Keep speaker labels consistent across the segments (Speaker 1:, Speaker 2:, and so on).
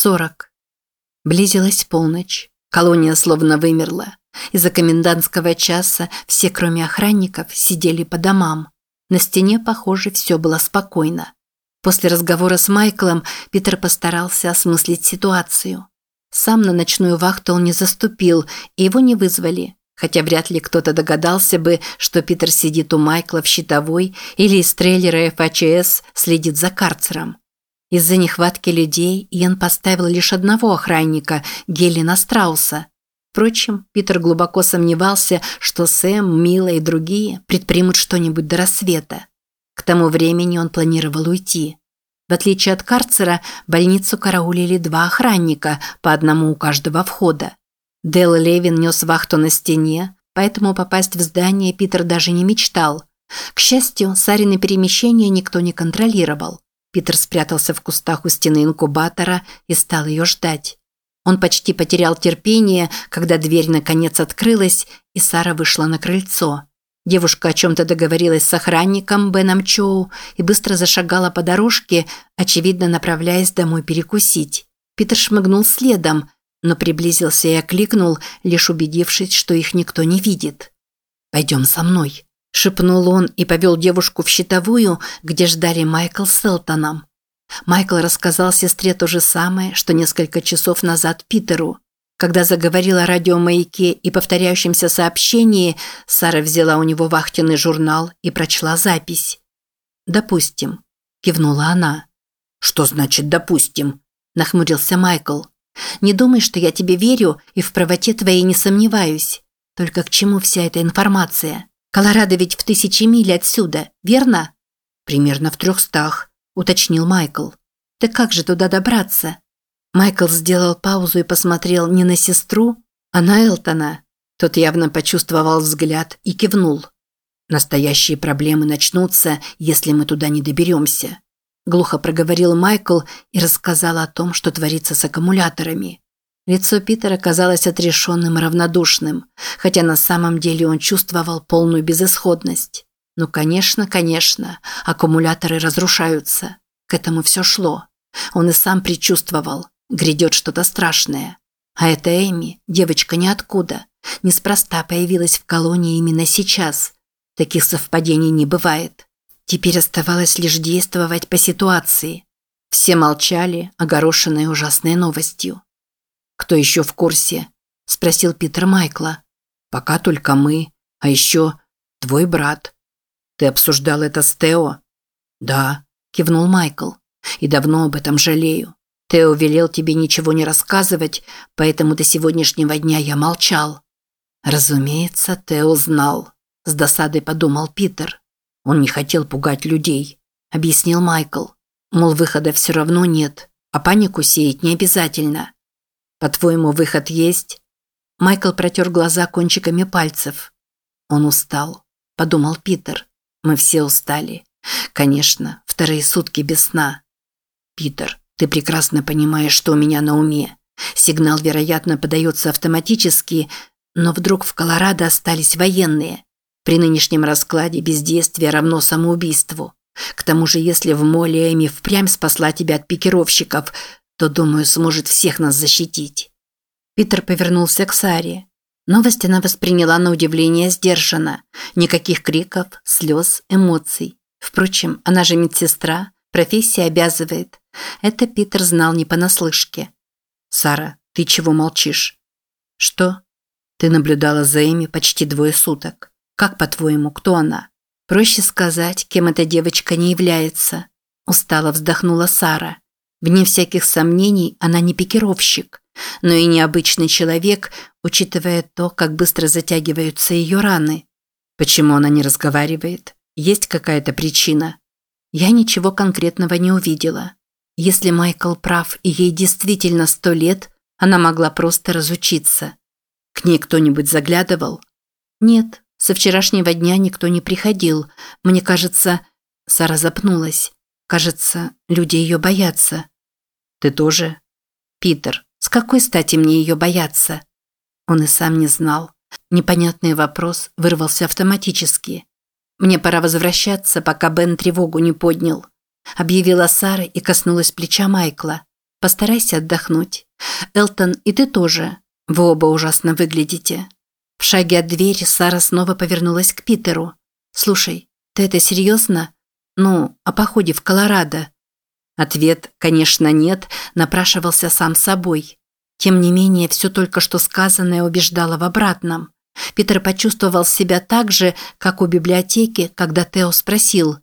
Speaker 1: сорок. Близилась полночь. Колония словно вымерла. Из-за комендантского часа все, кроме охранников, сидели по домам. На стене, похоже, все было спокойно. После разговора с Майклом Питер постарался осмыслить ситуацию. Сам на ночную вахту он не заступил, и его не вызвали, хотя вряд ли кто-то догадался бы, что Питер сидит у Майкла в щитовой или из трейлера ФАЧС следит за карцером. Из-за нехватки людей Иэн поставил лишь одного охранника, Гелена Страуса. Впрочем, Питер глубоко сомневался, что Сэм, Мила и другие предпримут что-нибудь до рассвета. К тому времени он планировал уйти. В отличие от карцера, больницу караулили два охранника, по одному у каждого входа. Дэл Левин нес вахту на стене, поэтому попасть в здание Питер даже не мечтал. К счастью, Сарины перемещения никто не контролировал. Питер спрятался в кустах у стены инкубатора и стал ее ждать. Он почти потерял терпение, когда дверь наконец открылась, и Сара вышла на крыльцо. Девушка о чем-то договорилась с охранником Беном Чоу и быстро зашагала по дорожке, очевидно направляясь домой перекусить. Питер шмыгнул следом, но приблизился и окликнул, лишь убедившись, что их никто не видит. «Пойдем со мной», Шепнул он и повел девушку в щитовую, где ждали Майкл с Элтоном. Майкл рассказал сестре то же самое, что несколько часов назад Питеру. Когда заговорил о радиомаяке и повторяющемся сообщении, Сара взяла у него вахтенный журнал и прочла запись. «Допустим», – кивнула она. «Что значит «допустим»?» – нахмурился Майкл. «Не думай, что я тебе верю и в правоте твоей не сомневаюсь. Только к чему вся эта информация?» Колорадо ведь в тысячи миль отсюда, верно? Примерно в трехстах, уточнил Майкл. Так как же туда добраться? Майкл сделал паузу и посмотрел не на сестру, а на Элтона. Тот явно почувствовал взгляд и кивнул. Настоящие проблемы начнутся, если мы туда не доберемся. Глухо проговорил Майкл и рассказал о том, что творится с аккумуляторами. Лицо Питера казалось отрешенным и равнодушным, хотя на самом деле он чувствовал полную безысходность. Ну, конечно, конечно, аккумуляторы разрушаются. К этому все шло. Он и сам предчувствовал, грядет что-то страшное. А эта Эми, девочка ниоткуда, неспроста появилась в колонии именно сейчас. Таких совпадений не бывает. Теперь оставалось лишь действовать по ситуации. Все молчали, огорошенные ужасной новостью. «Кто еще в курсе?» – спросил Питер Майкла. «Пока только мы, а еще твой брат». «Ты обсуждал это с Тео?» «Да», – кивнул Майкл. «И давно об этом жалею. Тео велел тебе ничего не рассказывать, поэтому до сегодняшнего дня я молчал». «Разумеется, Тео знал», – с досадой подумал Питер. «Он не хотел пугать людей», – объяснил Майкл. «Мол, выхода все равно нет, а панику сеять не обязательно. По-твоему, выход есть? Майкл протер глаза кончиками пальцев. Он устал, подумал Питер. Мы все устали. Конечно, вторые сутки без сна. Питер, ты прекрасно понимаешь, что у меня на уме. Сигнал, вероятно, подается автоматически, но вдруг в Колорадо остались военные. При нынешнем раскладе бездействие равно самоубийству. К тому же, если в моле Эми впрямь спасла тебя от пикировщиков, то, думаю, сможет всех нас защитить. Питер повернулся к Саре. Новость она восприняла на удивление сдержанно. Никаких криков, слез, эмоций. Впрочем, она же медсестра, профессия обязывает. Это Питер знал не понаслышке. «Сара, ты чего молчишь?» «Что?» «Ты наблюдала за Эми почти двое суток. Как, по-твоему, кто она?» «Проще сказать, кем эта девочка не является», – устало вздохнула Сара. Вне всяких сомнений, она не пикировщик, но и необычный человек, учитывая то, как быстро затягиваются ее раны. Почему она не разговаривает? Есть какая-то причина? Я ничего конкретного не увидела. Если Майкл прав и ей действительно сто лет, она могла просто разучиться. К ней кто-нибудь заглядывал? Нет, со вчерашнего дня никто не приходил. Мне кажется, Сара запнулась. Кажется, люди ее боятся. Ты тоже? Питер, с какой стати мне ее бояться? Он и сам не знал. Непонятный вопрос вырвался автоматически. Мне пора возвращаться, пока Бен тревогу не поднял. Объявила Сара и коснулась плеча Майкла. Постарайся отдохнуть. Элтон, и ты тоже. Вы оба ужасно выглядите. В шаге от двери Сара снова повернулась к Питеру. «Слушай, ты это серьезно? Ну, о походе в Колорадо?» Ответ, конечно, нет, напрашивался сам собой. Тем не менее, все только что сказанное убеждало в обратном. Питер почувствовал себя так же, как у библиотеки, когда Тео спросил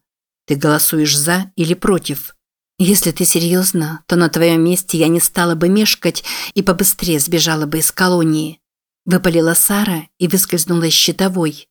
Speaker 1: «Ты голосуешь за или против?» «Если ты серьезно, то на твоем месте я не стала бы мешкать и побыстрее сбежала бы из колонии». Выпалила Сара и выскользнула из щитовой.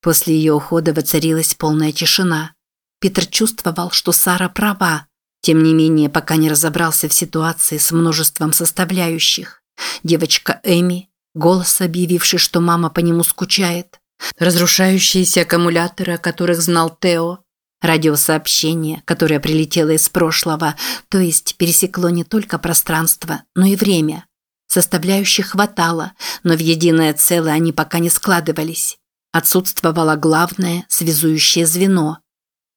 Speaker 1: После ее ухода воцарилась полная тишина. Питер чувствовал, что Сара права. Тем не менее, пока не разобрался в ситуации с множеством составляющих. Девочка Эми, голос, объявивший, что мама по нему скучает, разрушающиеся аккумуляторы, о которых знал Тео, радиосообщение, которое прилетело из прошлого, то есть пересекло не только пространство, но и время. Составляющих хватало, но в единое целое они пока не складывались. Отсутствовало главное, связующее звено.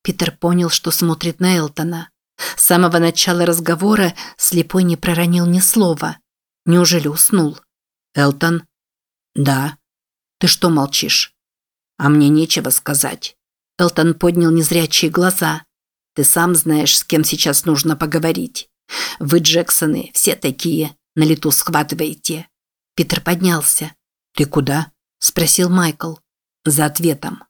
Speaker 1: Питер понял, что смотрит на Элтона. С самого начала разговора слепой не проронил ни слова. Неужели уснул? Элтон? Да. Ты что молчишь? А мне нечего сказать. Элтон поднял незрячие глаза. Ты сам знаешь, с кем сейчас нужно поговорить. Вы, Джексоны, все такие, на лету схватываете. Питер поднялся. Ты куда? Спросил Майкл. За ответом.